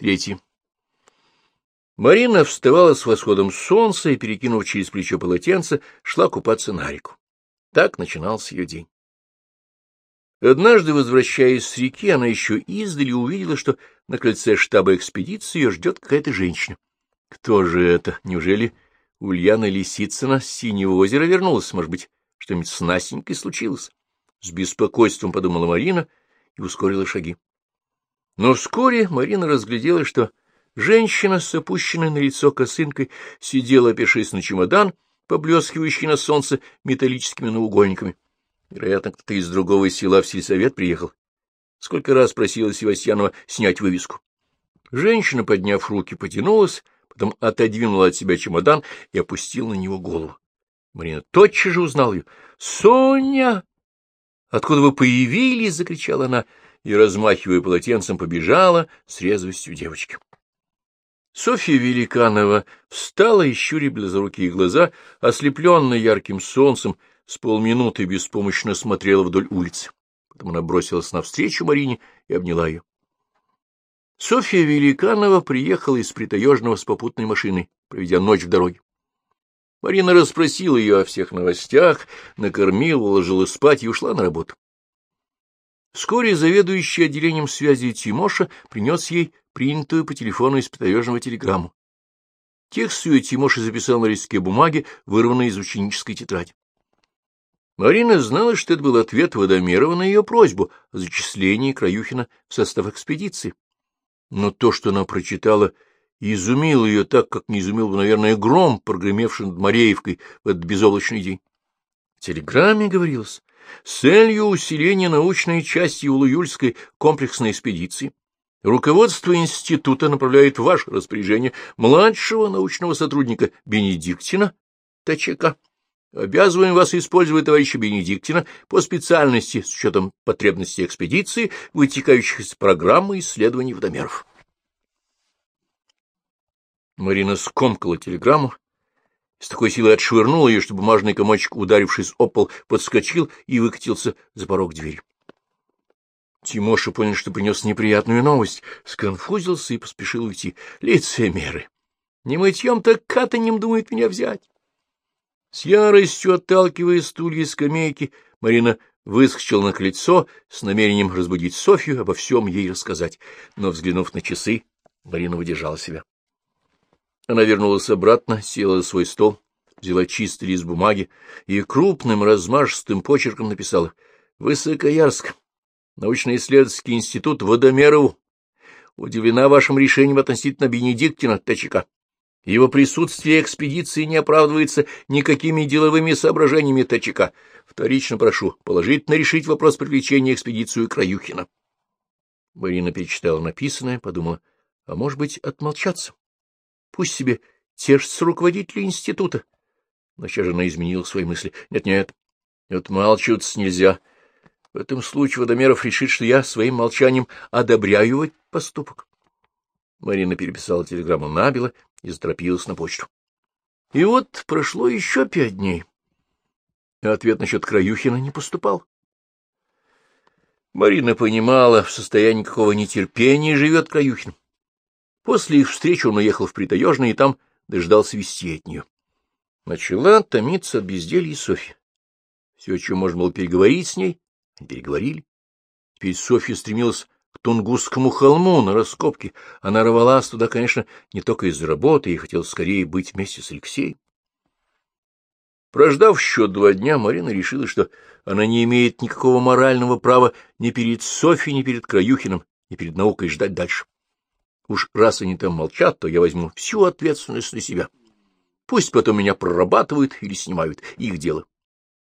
Третье. Марина вставала с восходом солнца и, перекинув через плечо полотенце, шла купаться на реку. Так начинался ее день. Однажды, возвращаясь с реки, она еще издали увидела, что на крыльце штаба экспедиции ее ждет какая-то женщина. Кто же это? Неужели Ульяна Лисицына с Синего озера вернулась? Может быть, что-нибудь с Настенькой случилось? С беспокойством подумала Марина и ускорила шаги. Но вскоре Марина разглядела, что женщина с опущенной на лицо косынкой сидела, опершись на чемодан, поблескивающий на солнце металлическими наугольниками. Вероятно, кто-то из другого села в сельсовет приехал. Сколько раз просила Севастьянова снять вывеску. Женщина, подняв руки, потянулась, потом отодвинула от себя чемодан и опустила на него голову. Марина тотчас же узнала ее. — Соня! Откуда вы появились? — закричала она и, размахивая полотенцем, побежала с резвостью девочки. Софья Великанова встала и, щуря близорукие глаза, ослепленная ярким солнцем, с полминуты беспомощно смотрела вдоль улицы. Потом она бросилась навстречу Марине и обняла ее. Софья Великанова приехала из Притаежного с попутной машиной, проведя ночь в дороге. Марина расспросила ее о всех новостях, накормила, уложила спать и ушла на работу. Вскоре заведующий отделением связи Тимоша принес ей принятую по телефону из Притаежного телеграмму. Текст ее Тимоша записал на листке бумаги, вырванной из ученической тетради. Марина знала, что это был ответ Водомерова на ее просьбу о зачислении Краюхина в состав экспедиции. Но то, что она прочитала, изумило ее так, как не изумил бы, наверное, гром, прогремевший над Мореевкой в этот безоблачный день. В телеграмме говорилось, с целью усиления научной части Улуюльской комплексной экспедиции руководство института направляет в ваше распоряжение младшего научного сотрудника Бенедиктина ТЧК. Обязываем вас использовать товарища Бенедиктина по специальности с учетом потребностей экспедиции, вытекающих из программы исследований водомеров. Марина скомкала телеграмму, с такой силой отшвырнула ее, что бумажный комочек, ударившись о пол, подскочил и выкатился за порог двери. Тимоша понял, что принес неприятную новость, сконфузился и поспешил уйти. Лицемеры! Не мытьем, так катанем думает меня взять. С яростью отталкивая стулья и скамейки, Марина выскочила на крыльцо с намерением разбудить Софью, обо всем ей рассказать, но, взглянув на часы, Марина выдержала себя. Она вернулась обратно, села за свой стол, взяла чистый лист бумаги и крупным размашистым почерком написала «Высокоярск, научно-исследовательский институт Водомерову. Удивлена вашим решением относительно Бенедиктина ТЧК. Его присутствие экспедиции не оправдывается никакими деловыми соображениями ТЧК. Вторично прошу положительно решить вопрос привлечения экспедицию Краюхина». Марина перечитала написанное, подумала, а может быть, отмолчаться? Пусть себе тешится руководители института. Но сейчас же она изменила свои мысли. Нет-нет, отмалчиваться нельзя. В этом случае Водомеров решит, что я своим молчанием одобряю его поступок. Марина переписала телеграмму набело и заторопилась на почту. И вот прошло еще пять дней. Ответ насчет Краюхина не поступал. Марина понимала, в состоянии какого нетерпения живет Краюхин. После их встречи он уехал в Притаежный и там дождался вести от нее. Начала томиться от безделья Софья. Все, о чем можно было переговорить с ней, переговорили. Теперь Софья стремилась к Тунгусскому холму на раскопке. Она рвалась туда, конечно, не только из-за работы, и хотела скорее быть вместе с Алексеем. Прождав еще два дня, Марина решила, что она не имеет никакого морального права ни перед Софьей, ни перед Краюхиным, ни перед наукой ждать дальше. Уж раз они там молчат, то я возьму всю ответственность на себя. Пусть потом меня прорабатывают или снимают, их дело.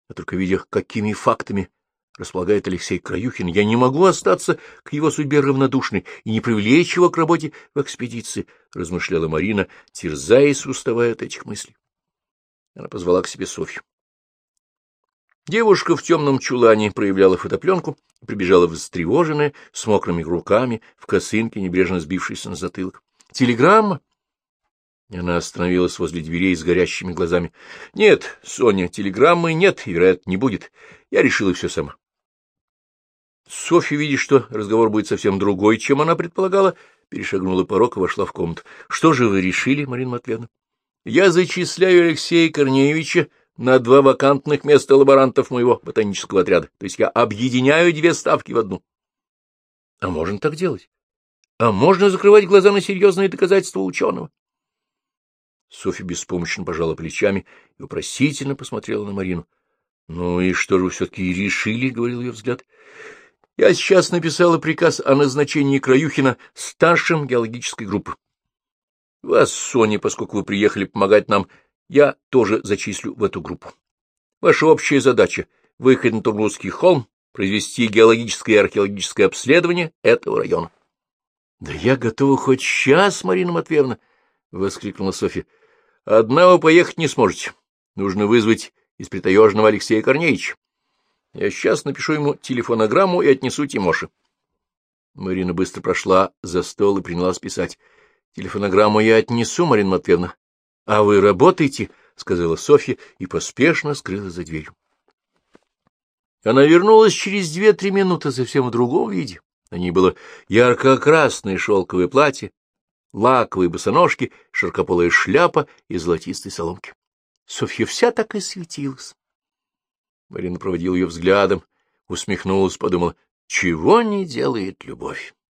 А только видя, какими фактами располагает Алексей Краюхин, я не могу остаться к его судьбе равнодушной и не привлечь его к работе в экспедиции, — размышляла Марина, терзаясь, уставая от этих мыслей. Она позвала к себе Софью. Девушка в темном чулане проявляла фотопленку, прибежала встревоженная, с мокрыми руками, в косынке, небрежно сбившейся на затылок. «Телеграмма?» Она остановилась возле дверей с горящими глазами. — Нет, Соня, телеграммы нет, и, вероятно, не будет. Я решила все сама. Софья, видя, что разговор будет совсем другой, чем она предполагала, перешагнула порог и вошла в комнату. — Что же вы решили, Марина Матвеевна? — Я зачисляю Алексея Корнеевича на два вакантных места лаборантов моего ботанического отряда. То есть я объединяю две ставки в одну. — А можно так делать? А можно закрывать глаза на серьезные доказательства ученого? Софья беспомощно пожала плечами и вопросительно посмотрела на Марину. — Ну и что же вы все-таки решили? — говорил ее взгляд. — Я сейчас написала приказ о назначении Краюхина старшим геологической группы. Вас, Соня, поскольку вы приехали помогать нам, я тоже зачислю в эту группу. Ваша общая задача — выехать на Тургутский холм, произвести геологическое и археологическое обследование этого района. — Да я готова хоть сейчас, Марина Матвеевна! — воскликнула Софья. — Одна вы поехать не сможете. Нужно вызвать из притаежного Алексея Корнеевича. Я сейчас напишу ему телефонограмму и отнесу Тимоше. Марина быстро прошла за стол и принялась писать. — Телефонограмму я отнесу, Марина Матвеевна. — А вы работаете? — сказала Софья и поспешно скрылась за дверью. Она вернулась через две-три минуты совсем в другом виде. На ней было ярко-красное шелковое платье, лаковые босоножки, широкополая шляпа и золотистой соломки. Софья вся так и светилась. Марина проводила ее взглядом, усмехнулась, подумала, чего не делает любовь.